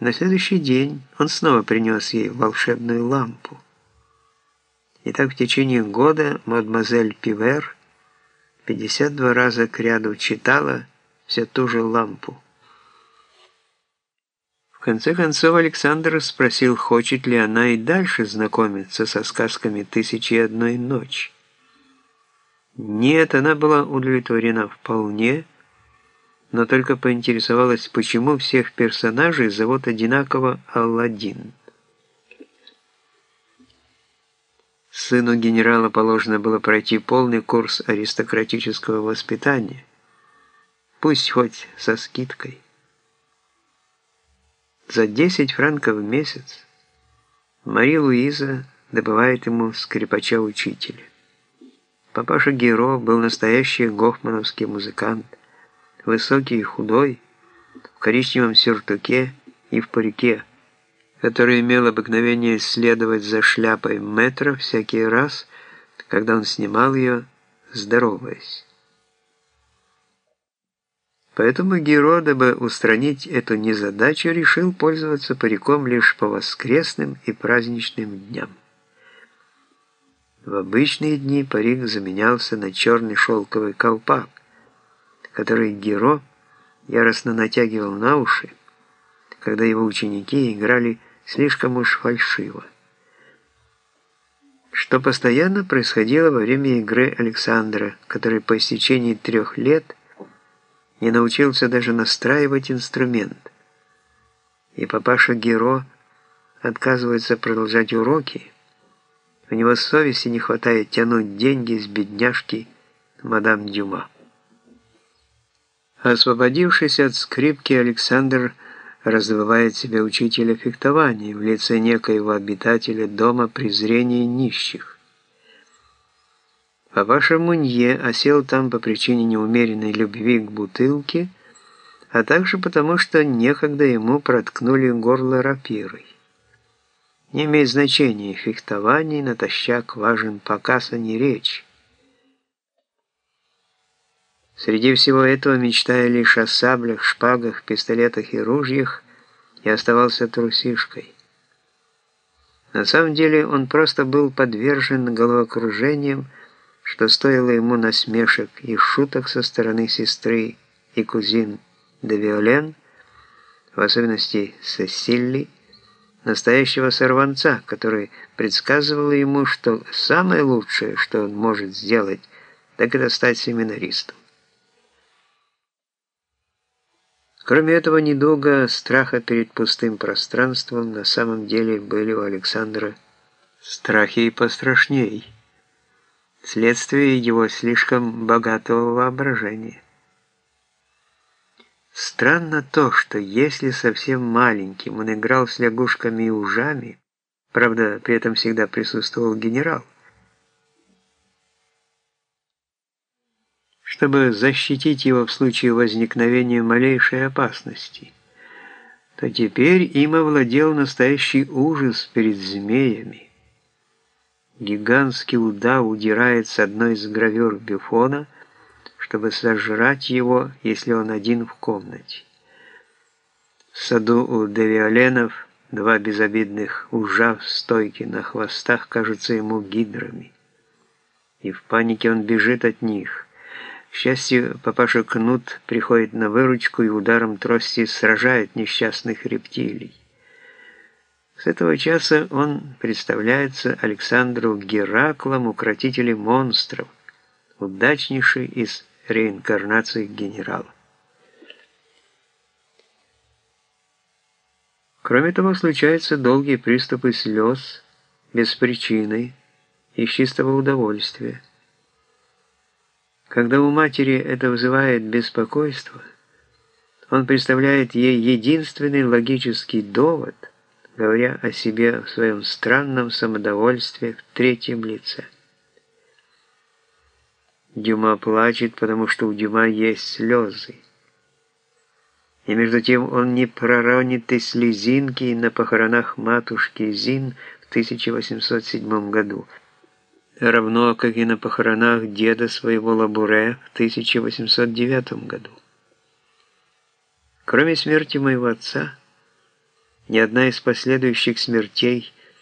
На следующий день он снова принес ей волшебную лампу. И так в течение года мадемуазель Пивер 52 раза к ряду читала все ту же лампу. В конце концов Александр спросил, хочет ли она и дальше знакомиться со сказками «Тысячи и одной ночи». Нет, она была удовлетворена вполне, но только поинтересовалась, почему всех персонажей зовут одинаково Алладин. Сыну генерала положено было пройти полный курс аристократического воспитания, пусть хоть со скидкой. За 10 франков в месяц Мария Луиза добывает ему скрипача-учителя. Папаша Геро был настоящий гофмановский музыкант, высокий и худой, в коричневом сюртуке и в парике, который имел обыкновение следовать за шляпой метра всякий раз, когда он снимал ее, здороваясь. Поэтому Геро, дабы устранить эту незадачу, решил пользоваться париком лишь по воскресным и праздничным дням. В обычные дни парик заменялся на черный шелковый колпак, который Геро яростно натягивал на уши, когда его ученики играли слишком уж фальшиво. Что постоянно происходило во время игры Александра, который по истечении трех лет не научился даже настраивать инструмент. И папаша Геро отказывается продолжать уроки, у него совести не хватает тянуть деньги с бедняжки мадам Дюма. Освободившись от скрипки, Александр раздавает себе учителя фехтования в лице некоего обитателя дома презрения нищих. Папаша Мунье осел там по причине неумеренной любви к бутылке, а также потому, что некогда ему проткнули горло рапирой. Не имеет значения, фехтование натощак важен показ, а не речь. Среди всего этого, мечтая лишь о саблях, шпагах, пистолетах и ружьях, я оставался трусишкой. На самом деле он просто был подвержен головокружениям, что стоило ему насмешек и шуток со стороны сестры и кузин де Виолен, в особенности Сесилли, настоящего сорванца, который предсказывал ему, что самое лучшее, что он может сделать, так это стать семинаристом. Кроме этого недуга, страха перед пустым пространством, на самом деле были у Александра страхи и пострашней, следствие его слишком богатого воображения. Странно то, что если совсем маленьким он играл с лягушками и ужами, правда, при этом всегда присутствовал генерал, чтобы защитить его в случае возникновения малейшей опасности, то теперь им овладел настоящий ужас перед змеями. Гигантский удав удирает с одной из гравюр Бюфона – чтобы сожрать его, если он один в комнате. В саду у Девиоленов два безобидных ужа в стойке на хвостах кажутся ему гидрами. И в панике он бежит от них. К счастью, папаша Кнут приходит на выручку и ударом трости сражает несчастных рептилий. С этого часа он представляется Александру Гераклом, укротителем монстров, удачнейший из реинкарнации генерала. Кроме того, случаются долгие приступы слез без причины и чистого удовольствия. Когда у матери это вызывает беспокойство, он представляет ей единственный логический довод, говоря о себе в своем странном самодовольстве в третьем лице. Дюма плачет, потому что у Дюма есть слезы. И между тем он не проронит и слезинки на похоронах матушки Зин в 1807 году, равно как и на похоронах деда своего Лабуре в 1809 году. Кроме смерти моего отца, Ни одна из последующих смертей